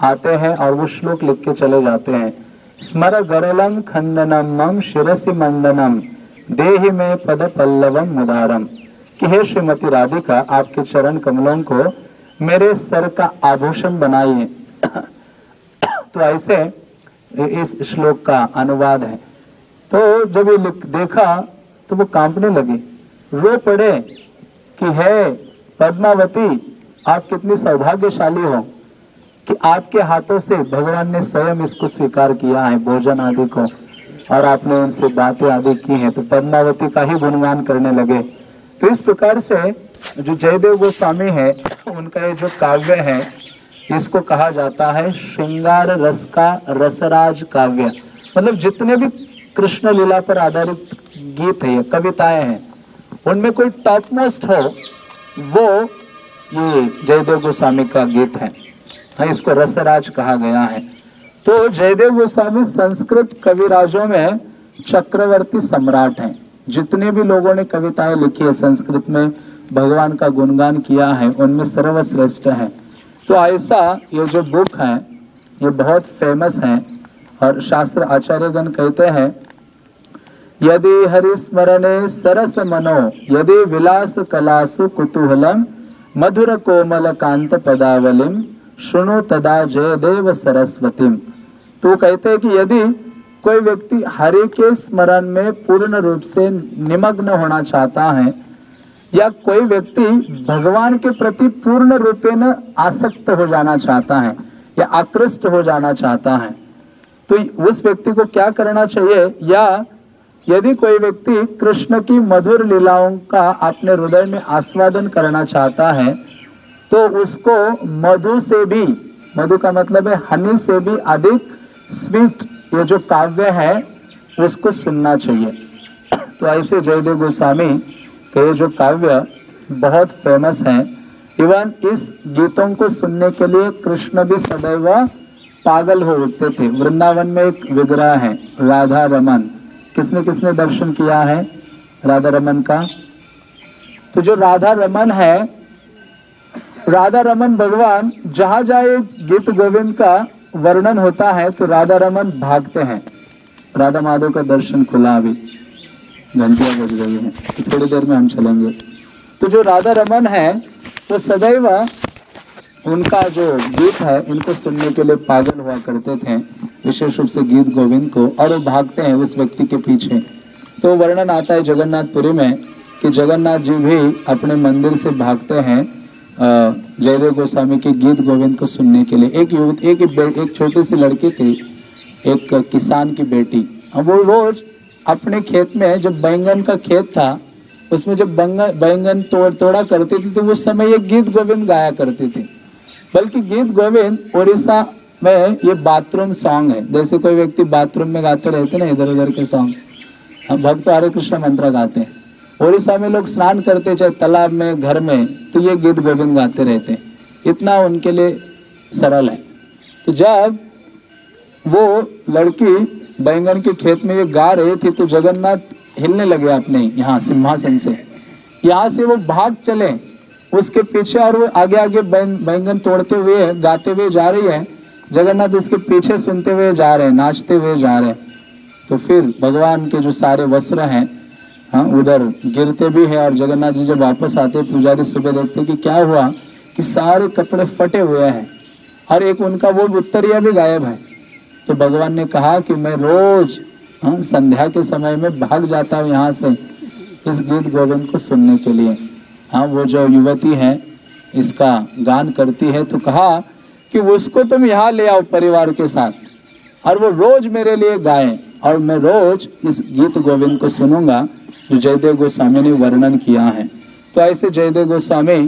आते हैं और वो श्लोक लिख के चले जाते हैं। स्मर गरलम खंडनम मम शिरसि मंडनम देहि में पद पल्लवम मुदारम। कि हे श्रीमती राधिका आपके चरण कमलों को मेरे सर का आभूषण बनाइए। [coughs] तो ऐसे इस श्लोक का अनुवाद है। तो जब ये देखा तो वो कांपने लगी। रो पड़े कि, हे पद्मावती, आप कितनी सौभाग्यशाली हो कि आपके हाथों से भगवान ने स्वयं इसको स्वीकार किया है, भोजन आदि को। और आपने उनसे बातें आदि की हैं। तो पद्मावती का ही गुणगान करने लगे। तो इस प्रकार से जो जयदेव गोस्वामी है, उनका ये जो काव्य है, इसको कहा जाता है श्रृंगार रस का रसराज काव्य। मतलब जितने भी कृष्ण लीला पर आधारित गीत है कविताएँ हैं। उनमें कोई टॉप मोस्ट हो वो ये जयदेव गोस्वामी का गीत है। हाँ, इसको रसराज कहा गया है। तो जयदेव गोस्वामी संस्कृत कविराजों में चक्रवर्ती सम्राट हैं। जितने भी लोगों ने कविताएँ लिखी है संस्कृत में भगवान का गुणगान किया है उनमें सर्वश्रेष्ठ है। तो ऐसा ये जो बुक है ये बहुत फ़ेमस है और शास्त्र आचार्यगण कहते हैं यदि हरिस्मरणे सरस मनो यदि विलास कलासु कुतूहलम, मधुर कोमल कांत पदावलिम सुनो तदा जय देव सरस्वतीम। तो कहते हैं कि यदि कोई व्यक्ति हरि के स्मरण में पूर्ण रूप से निमग्न होना चाहता है, या कोई व्यक्ति भगवान के प्रति पूर्ण रूपेण आसक्त हो जाना चाहता है, या आकृष्ट हो जाना चाहता है तो उस व्यक्ति को क्या करना चाहिए? या यदि कोई व्यक्ति कृष्ण की मधुर लीलाओं का अपने हृदय में आस्वादन करना चाहता है तो उसको मधु से भी, मधु का मतलब है हनी से भी अधिक स्वीट ये जो काव्य है, उसको सुनना चाहिए। [coughs] तो ऐसे जयदेव गोस्वामी के ये जो काव्य बहुत फ़ेमस हैं, इवन इस गीतों को सुनने के लिए कृष्ण भी सदैव पागल हो उठते थे। वृंदावन में एक विग्रह है राधा रमन किसने किसने दर्शन किया है राधा रमन का? तो जो राधा रमन है राधा रमन भगवान, जहाँ जाए गीत गोविंद का वर्णन होता है तो राधा रमन भागते हैं। राधा माधव का दर्शन खुला अभी। घंटियाँ बज रही हैं। तो थोड़ी देर में हम चलेंगे। तो जो राधा रमन है, वो तो सदैव उनका जो गीत है, इनको सुनने के लिए पागल हुआ करते थे। विशेष रूप से गीत गोविंद को, और वो भागते हैं उस व्यक्ति के पीछे। तो वर्णन आता है जगन्नाथपुरी में कि जगन्नाथ जी भी अपने मंदिर से भागते हैं जयदेव गोस्वामी के गीत गोविंद को सुनने के लिए। एक युवत, एक एक छोटी सी लड़की थी, एक किसान की बेटी। वो रोज अपने खेत में, जब बैंगन का खेत था, उसमें जब बैंगन तोड़, तोड़ा करती थी तो उस समय ये गीत गोविंद गाया करती थी। बल्कि गीत गोविंद उड़ीसा में ये बाथरूम सॉन्ग है। जैसे कोई व्यक्ति बाथरूम में गाते रहते ना इधर उधर के सॉन्ग हम भक्त हरे कृष्ण मंत्र गाते हैं। उड़ीसा में लोग स्नान करते चाहे तालाब में, घर में तो ये गीत गोविंद गाते रहते हैं। इतना उनके लिए सरल है। तो जब वो लड़की बैंगन के खेत में ये गा रही थी तो जगन्नाथ हिलने लगे अपने यहाँ, सिंहासन से। यहाँ से वो भाग चले। उसके पीछे और वो आगे आगे बैंगन तोड़ते हुए, गाते हुए जा रही है। जगन्नाथ इसके पीछे सुनते हुए जा रहे हैं, नाचते हुए जा रहे हैं। तो फिर भगवान के जो सारे वस्त्र हैं हाँ उधर गिरते भी है और जगन्नाथ जी जब वापस आते पुजारी सुबह देखते कि क्या हुआ कि सारे कपड़े फटे हुए हैं और एक उनका वो उत्तरिया भी गायब है। तो भगवान ने कहा कि मैं रोज हाँ संध्या के समय में भाग जाता हूँ यहाँ से इस गीत गोविंद को सुनने के लिए। हाँ वो जो युवती है, इसका गान करती है तो कहा कि उसको तुम यहाँ ले आओ परिवार के साथ। और वो रोज मेरे लिए गाए। और मैं रोज इस गीत गोविंद को सुनूँगा, जो जयदेव गोस्वामी ने वर्णन किया है। तो ऐसे जयदेव गोस्वामी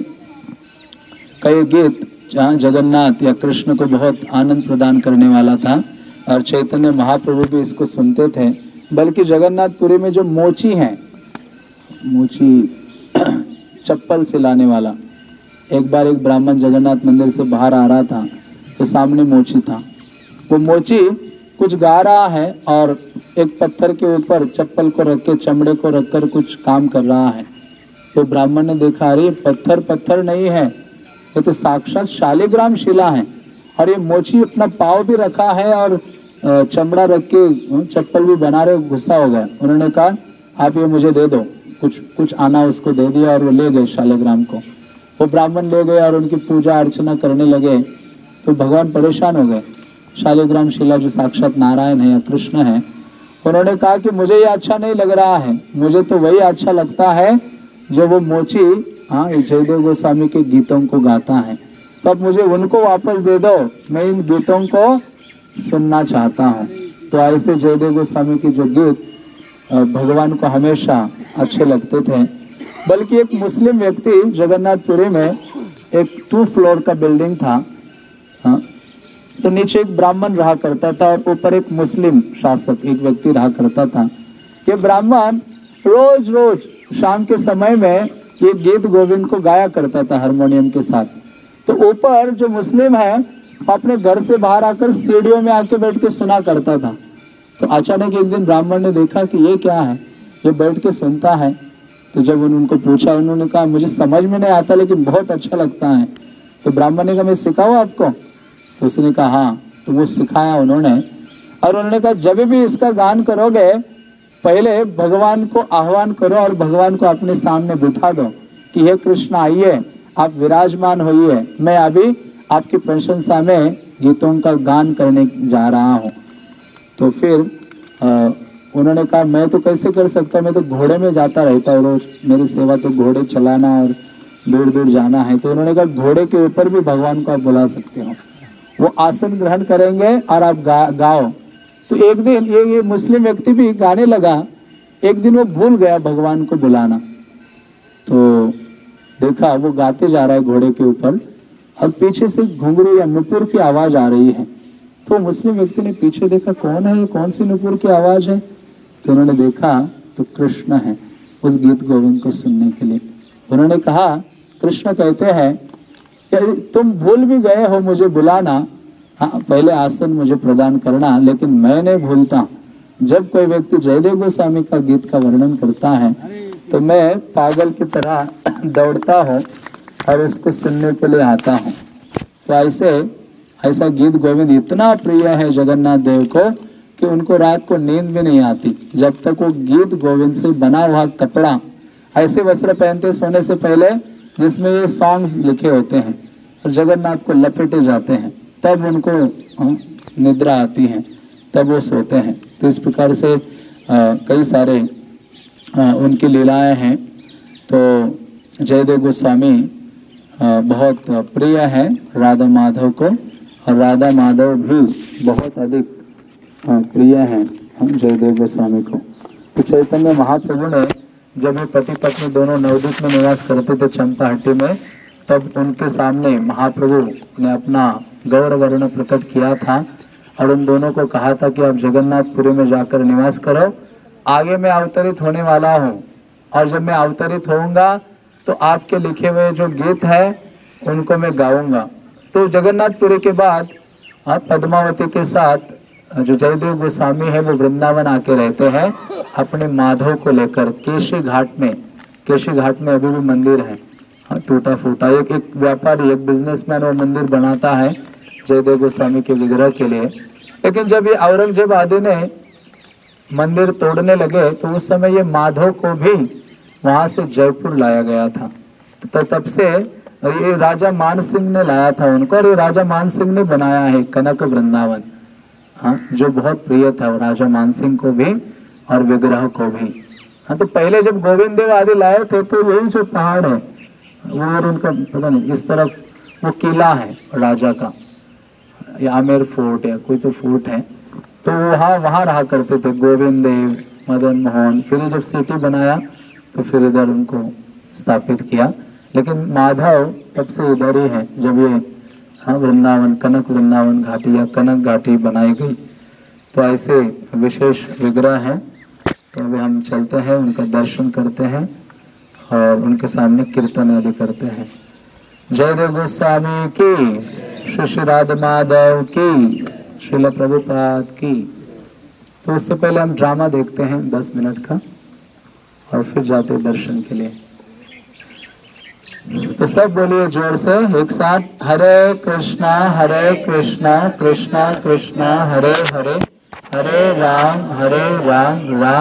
का ये गीत जहाँ जगन्नाथ या कृष्ण को बहुत आनंद प्रदान करने वाला था, और चैतन्य महाप्रभु भी इसको सुनते थे। बल्कि जगन्नाथपुरी में जो मोची है, मोची चप्पल से लाने वाला। एक बार एक ब्राह्मण जगन्नाथ मंदिर से बाहर आ रहा था तो सामने मोची था। वो मोची कुछ गा रहा है और एक पत्थर के ऊपर चप्पल को रख के, चमड़े को रखकर कुछ काम कर रहा है। तो ब्राह्मण ने देखा, अरे, पत्थर पत्थर नहीं है। ये तो साक्षात शालिग्राम शिला है। और ये मोची अपना पाव भी रखा है और चमड़ा रख के चप्पल भी बना रहे गुस्सा हो गया उन्होंने कहा, आप ये मुझे दे दो। कुछ कुछ आना उसको दे दिया और वो ले गए शालिग्राम को। वो ब्राह्मण ले गए और उनकी पूजा अर्चना करने लगे तो भगवान परेशान हो गए। शालिग्राम शिला जो साक्षात नारायण है या कृष्ण है। उन्होंने कहा कि मुझे ये अच्छा नहीं लग रहा है। मुझे तो वही अच्छा लगता है जो वो मोची हाँ जयदेव गोस्वामी के गीतों को गाता है। तो अब मुझे उनको वापस दे दो। मैं इन गीतों को सुनना चाहता हूँ। तो ऐसे जयदेव गोस्वामी के जो गीत भगवान को हमेशा अच्छे लगते थे। बल्कि एक मुस्लिम व्यक्ति जगन्नाथपुरी में एक टू फ्लोर का बिल्डिंग था। हाँ तो नीचे एक ब्राह्मण रहा करता था और ऊपर एक मुस्लिम शासक, एक व्यक्ति रहा करता था। ये ब्राह्मण रोज रोज शाम के समय में ये गीत गोविंद को गाया करता था हारमोनियम के साथ। तो ऊपर जो मुस्लिम है अपने घर से बाहर आकर सीढ़ियों में आके बैठ के सुना करता था। अचानक एक दिन ब्राह्मण ने देखा कि ये क्या है? ये बैठ के सुनता है। तो जब उनको पूछा, उन्होंने कहा, मुझे समझ में नहीं आता, लेकिन बहुत अच्छा लगता है। तो ब्राह्मण ने कहा, मैं सिखाऊँ आपको? तो उसने कहा हाँ। तो वो सिखाया उन्होंने और उन्होंने कहा, जब भी इसका गान करोगे, पहले भगवान को आह्वान करो और भगवान को अपने सामने बिठा दो कि हे कृष्ण, आइए, आप विराजमान होइए। मैं अभी आपकी प्रशंसा में गीतों का गान करने जा रहा हूँ। तो फिर आ, उन्होंने कहा मैं तो कैसे कर सकता? मैं तो घोड़े में जाता रहता हूँ रोज। मेरी सेवा तो घोड़े चलाना और दूर दूर जाना है। तो उन्होंने कहा घोड़े के ऊपर भी भगवान को आप बुला सकते हो। वो आसन ग्रहण करेंगे और आप गा, गाओ। तो एक दिन ये ये मुस्लिम व्यक्ति भी गाने लगा। एक दिन वो भूल गया भगवान को बुलाना। तो देखा वो गाते जा रहा है घोड़े के ऊपर। अब पीछे से घुंघरू या नुपुर की आवाज़ आ रही है। तो मुस्लिम व्यक्ति ने पीछे देखा, कौन है कौन सी नुपुर की आवाज़ है? तो उन्होंने देखा तो कृष्ण है उस गीत गोविंद को सुनने के लिए। उन्होंने कहा, कृष्ण कहते हैं तुम भूल भी गए हो मुझे बुलाना। हाँ पहले आसन मुझे प्रदान करना, लेकिन मैं नहीं भूलता। जब कोई व्यक्ति जयदेव गोस्वामी का गीत का वर्णन करता है तो मैं पागल की तरह [coughs] दौड़ता हूँ और उसको सुनने के लिए आता हूँ। तो ऐसे ऐसा गीत गोविंद इतना प्रिय है जगन्नाथ देव को कि उनको रात को नींद भी नहीं आती। जब तक वो गीत गोविंद से बना हुआ कपड़ा ऐसे वस्त्र पहनते सोने से पहले जिसमें ये सॉन्ग्स लिखे होते हैं और जगन्नाथ को लपेटे जाते हैं तब उनको निद्रा आती है तब वो सोते हैं। तो इस प्रकार से आ, कई सारे आ, उनकी लीलाएँ हैं। तो जयदेव गोस्वामी बहुत प्रिय है राधा माधव को। और राधा माधव भी बहुत अधिक प्रिय है जयदेव गोस्वामी को। तो चैतन्य महाप्रभु ने जब ये पति पत्नी दोनों नवदीप में निवास करते थे चंपा हट्टी में, तब उनके सामने महाप्रभु ने अपना गौर वर्ण प्रकट किया था और उन दोनों को कहा था कि आप जगन्नाथपुरी में जाकर निवास करो, आगे मैं अवतरित होने वाला हूँ। और जब मैं अवतरित होऊँगा तो आपके लिखे हुए जो गीत है, उनको मैं गाऊँगा। तो जगन्नाथपुरी के बाद हाँ, पद्मावती के साथ जो जयदेव गोस्वामी है वो वृंदावन आके रहते हैं अपने माधव को लेकर केशी घाट में। केशी घाट में अभी भी मंदिर है। हाँ, टूटा फूटा एक एक व्यापारी एक बिजनेसमैन वो मंदिर बनाता है जयदेव गोस्वामी के विग्रह के लिए। लेकिन जब ये औरंगज़ेब आदि ने मंदिर तोड़ने लगे तो उस समय ये माधव को भी वहाँ से जयपुर लाया गया था। तो तब से ये राजा मान सिंह ने लाया था उनको, और ये राजा मान सिंह ने बनाया है कनक वृंदावन। हाँ जो बहुत प्रिय था वो राजा मान सिंह को भी और विग्रह को भी। हाँ तो पहले जब गोविंद देव आदि लाए थे तो यही जो पहाड़ है, वो और उनका पता नहीं, इस तरफ़ वो किला है राजा का। या आमेर फोर्ट या कोई तो फोर्ट है। तो वहाँ वहाँ रहा करते थे गोविंद देव, मदन मोहन। फिर जब सिटी बनाया तो फिर इधर उनको स्थापित किया। लेकिन माधव तब से इधर ही है जब ये हाँ वृंदावन, कनक वृंदावन घाटी या कनक घाटी बनाई गई। तो ऐसे विशेष विग्रह हैं। तो अभी हम चलते हैं, उनका दर्शन करते हैं और उनके सामने कीर्तन आदि करते हैं। जय देव गोस्वामी की, श्री राधा माधव की, श्रील प्रभुपाद की। तो उससे पहले हम ड्रामा देखते हैं दस मिनट का और फिर जाते दर्शन के लिए। तो सब बोलिए ज़ोर से, एक साथ, हरे कृष्णा हरे कृष्णा कृष्णा कृष्णा, हरे हरे हरे राम हरे राम राम।